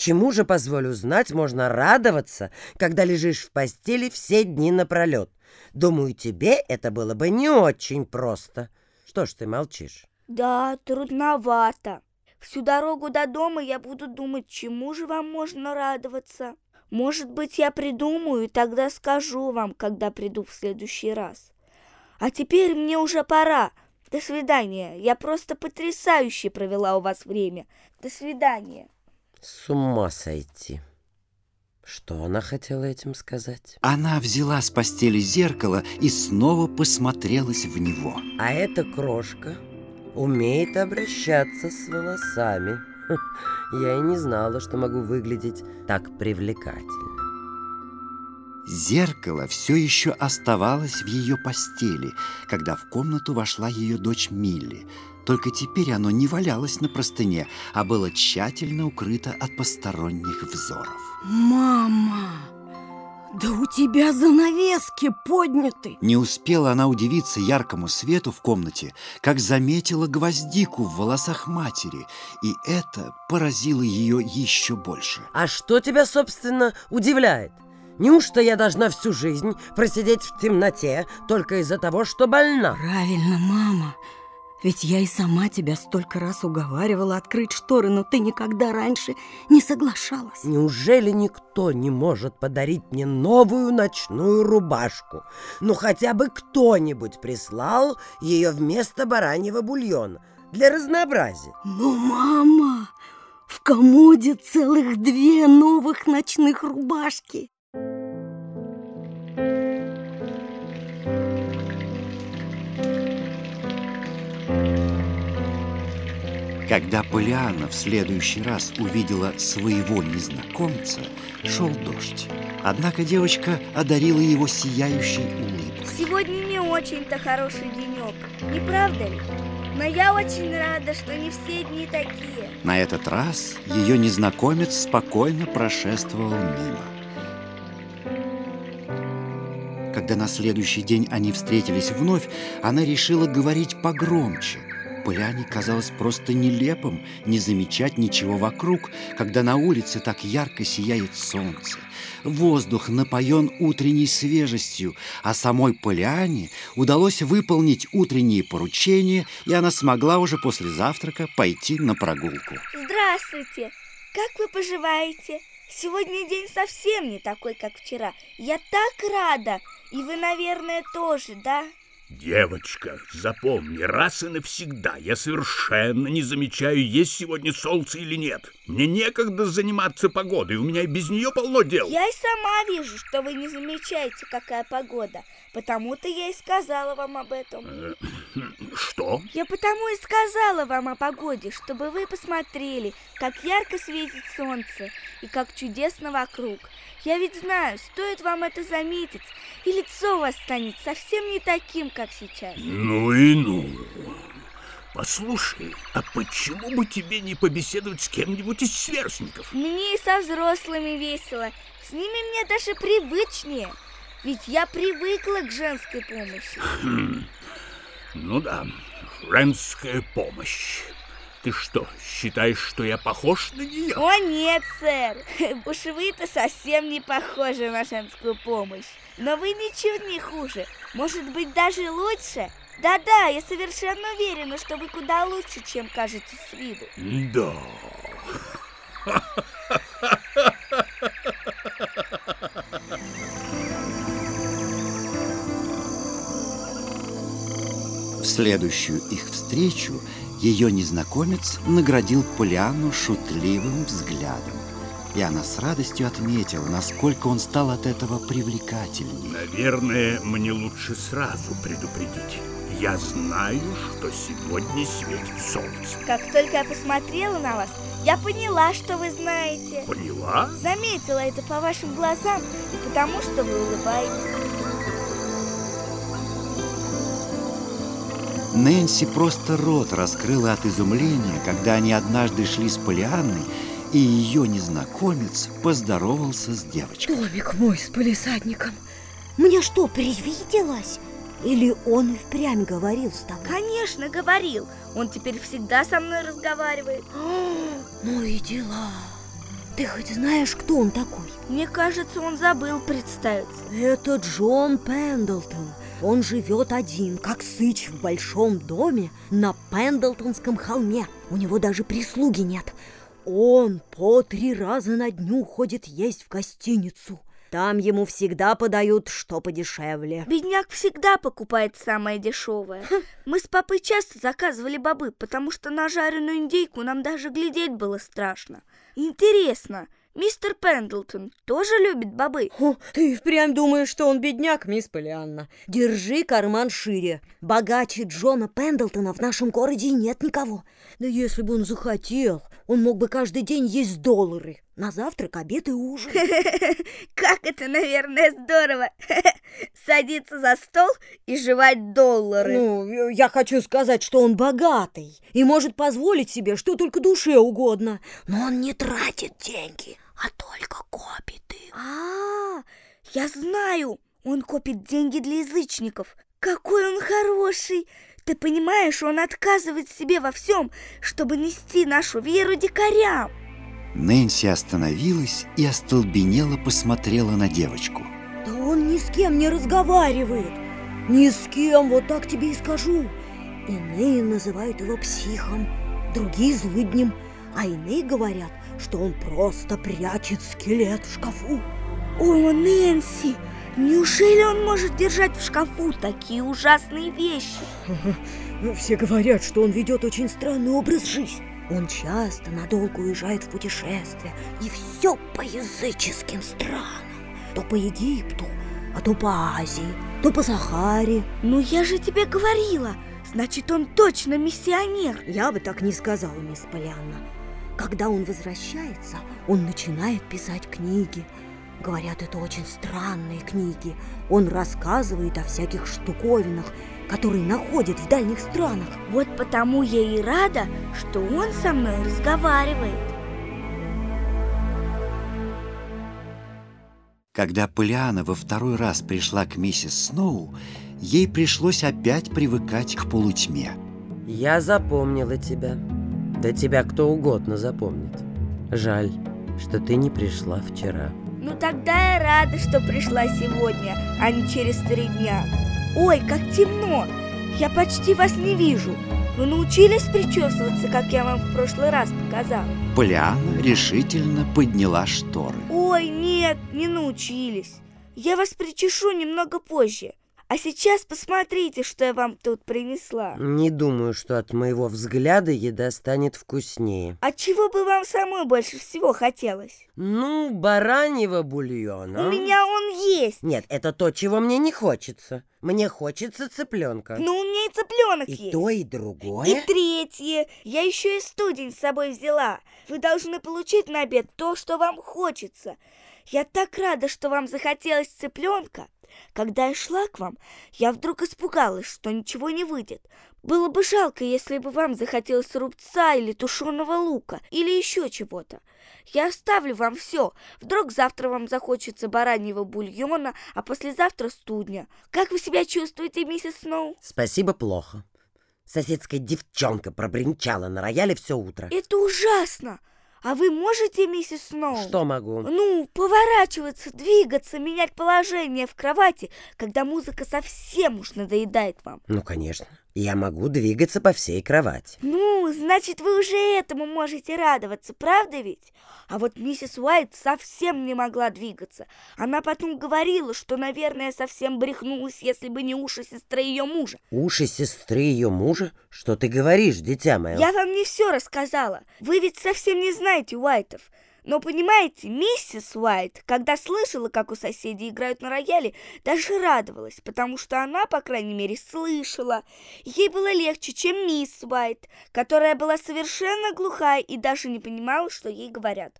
Чему же, позволю знать, можно радоваться, когда лежишь в постели все дни напролет? Думаю, тебе это было бы не очень просто. Что ж ты молчишь? Да, трудновато. Всю дорогу до дома я буду думать, чему же вам можно радоваться. Может быть, я придумаю, и тогда скажу вам, когда приду в следующий раз. А теперь мне уже пора. До свидания. Я просто потрясающе провела у вас время. До свидания. С ума сойти. Что она хотела этим сказать? Она взяла с постели зеркало и снова посмотрелась в него. А эта крошка умеет обращаться с волосами. Я и не знала, что могу выглядеть так привлекательно. Зеркало все еще оставалось в ее постели, когда в комнату вошла ее дочь Милли. Только теперь оно не валялось на простыне, а было тщательно укрыто от посторонних взоров. Мама, да у тебя занавески подняты. Не успела она удивиться яркому свету в комнате, как заметила гвоздику в волосах матери, и это поразило ее еще больше. А что тебя, собственно, удивляет? Неужто я должна всю жизнь просидеть в темноте только из-за того, что больна? Правильно, мама. Ведь я и сама тебя столько раз уговаривала открыть шторы, но ты никогда раньше не соглашалась. Неужели никто не может подарить мне новую ночную рубашку? Ну, хотя бы кто-нибудь прислал ее вместо бараньего бульона для разнообразия. Ну, мама, в комоде целых две новых ночных рубашки. Когда Полиана в следующий раз увидела своего незнакомца, шел дождь. Однако девочка одарила его сияющей улыбкой. Сегодня не очень-то хороший денек, не правда ли? Но я очень рада, что не все дни такие. На этот раз ее незнакомец спокойно прошествовал мимо. Когда на следующий день они встретились вновь, она решила говорить погромче – Поляне казалось просто нелепым не замечать ничего вокруг, когда на улице так ярко сияет солнце. Воздух напоен утренней свежестью, а самой Поляне удалось выполнить утренние поручения, и она смогла уже после завтрака пойти на прогулку. Здравствуйте! Как вы поживаете? Сегодня день совсем не такой, как вчера. Я так рада! И вы, наверное, тоже, да? Девочка, запомни, раз и навсегда я совершенно не замечаю, есть сегодня солнце или нет. Мне некогда заниматься погодой, у меня и без нее полно дел. Я и сама вижу, что вы не замечаете, какая погода. Потому-то я и сказала вам об этом. Э, что? Я потому и сказала вам о погоде, чтобы вы посмотрели, как ярко светит солнце и как чудесно вокруг. Я ведь знаю, стоит вам это заметить, и лицо у вас станет совсем не таким, как сейчас. Ну и ну. Послушай, а почему бы тебе не побеседовать с кем-нибудь из сверстников? Мне и со взрослыми весело. С ними мне даже привычнее. Ведь я привыкла к женской помощи. Хм. Ну да, женская помощь. Ты что, считаешь, что я похож на нее? О нет, сэр, уж вы-то совсем не похожи на женскую помощь. Но вы ничего не хуже, может быть даже лучше. Да-да, я совершенно уверена, что вы куда лучше, чем кажетесь с виду. Да. В следующую их встречу ее незнакомец наградил Полианну шутливым взглядом. И она с радостью отметила, насколько он стал от этого привлекательнее. Наверное, мне лучше сразу предупредить. Я знаю, что сегодня светит солнце. Как только я посмотрела на вас, я поняла, что вы знаете. Поняла? Заметила это по вашим глазам и потому, что вы улыбаетесь. Нэнси просто рот раскрыла от изумления, когда они однажды шли с Полианной, и ее незнакомец поздоровался с девочкой. Домик мой с полисадником. Мне что, привиделось? Или он и впрямь говорил с тобой? Конечно, говорил. Он теперь всегда со мной разговаривает. ну и дела. Ты хоть знаешь, кто он такой? Мне кажется, он забыл представиться. Это Джон Пендлтон. Он живет один, как сыч в большом доме на Пендлтонском холме. У него даже прислуги нет. Он по три раза на дню ходит есть в гостиницу. Там ему всегда подают что подешевле. Бедняк всегда покупает самое дешевое. Мы с папой часто заказывали бобы, потому что на жареную индейку нам даже глядеть было страшно. Интересно, мистер Пендлтон тоже любит бобы? О, ты впрямь думаешь, что он бедняк, мисс Полианна? Держи карман шире. Богаче Джона Пендлтона в нашем городе нет никого. Да если бы он захотел, он мог бы каждый день есть доллары. На завтрак, обед и ужин. Как это, наверное, здорово! Садиться за стол и жевать доллары. Ну, я хочу сказать, что он богатый и может позволить себе что только душе угодно. Но он не тратит деньги, а только копит их. А, я знаю, он копит деньги для язычников. Какой он хороший! Ты понимаешь, он отказывает себе во всем, чтобы нести нашу веру дикарям. Нэнси остановилась и остолбенело посмотрела на девочку. Да он ни с кем не разговаривает. Ни с кем, вот так тебе и скажу. Иные называют его психом, другие злыднем, а иные говорят, что он просто прячет скелет в шкафу. О, Нэнси, неужели он может держать в шкафу такие ужасные вещи? Все говорят, что он ведет очень странный образ жизни. Он часто надолго уезжает в путешествие, и все по языческим странам. То по Египту, а то по Азии, то по Сахаре. Ну я же тебе говорила, значит он точно миссионер. Я бы так не сказала, мисс Полианна. Когда он возвращается, он начинает писать книги. Говорят, это очень странные книги. Он рассказывает о всяких штуковинах, которые находит в дальних странах. Вот потому я и рада, что он со мной разговаривает. Когда Полиана во второй раз пришла к миссис Сноу, ей пришлось опять привыкать к полутьме. Я запомнила тебя. Да тебя кто угодно запомнит. Жаль, что ты не пришла вчера. Ну тогда я рада, что пришла сегодня, а не через три дня. Ой, как темно! Я почти вас не вижу. Вы научились причесываться, как я вам в прошлый раз показала? Полиана решительно подняла шторы. Ой, нет, не научились. Я вас причешу немного позже. А сейчас посмотрите, что я вам тут принесла. Не думаю, что от моего взгляда еда станет вкуснее. А чего бы вам самой больше всего хотелось? Ну, бараньего бульона. У меня он есть. Нет, это то, чего мне не хочется. Мне хочется цыпленка. Ну, у меня и цыпленок и есть. то, и другое. И третье. Я еще и студень с собой взяла. Вы должны получить на обед то, что вам хочется. Я так рада, что вам захотелось цыпленка. Когда я шла к вам, я вдруг испугалась, что ничего не выйдет. Было бы жалко, если бы вам захотелось рубца или тушеного лука, или еще чего-то. Я оставлю вам все. Вдруг завтра вам захочется бараньего бульона, а послезавтра студня. Как вы себя чувствуете, миссис Сноу? Спасибо, плохо. Соседская девчонка пробринчала на рояле все утро. Это ужасно! А вы можете, миссис Сноу? Что могу? Ну, поворачиваться, двигаться, менять положение в кровати, когда музыка совсем уж надоедает вам. Ну, конечно. Я могу двигаться по всей кровати. Ну, значит, вы уже этому можете радоваться, правда ведь? А вот миссис Уайт совсем не могла двигаться. Она потом говорила, что, наверное, совсем брехнулась, если бы не уши сестры ее мужа. Уши сестры ее мужа? Что ты говоришь, дитя мое? Я вам не все рассказала. Вы ведь совсем не знаете Уайтов. Но понимаете, миссис Уайт, когда слышала, как у соседей играют на рояле, даже радовалась, потому что она, по крайней мере, слышала. Ей было легче, чем мисс Уайт, которая была совершенно глухая и даже не понимала, что ей говорят.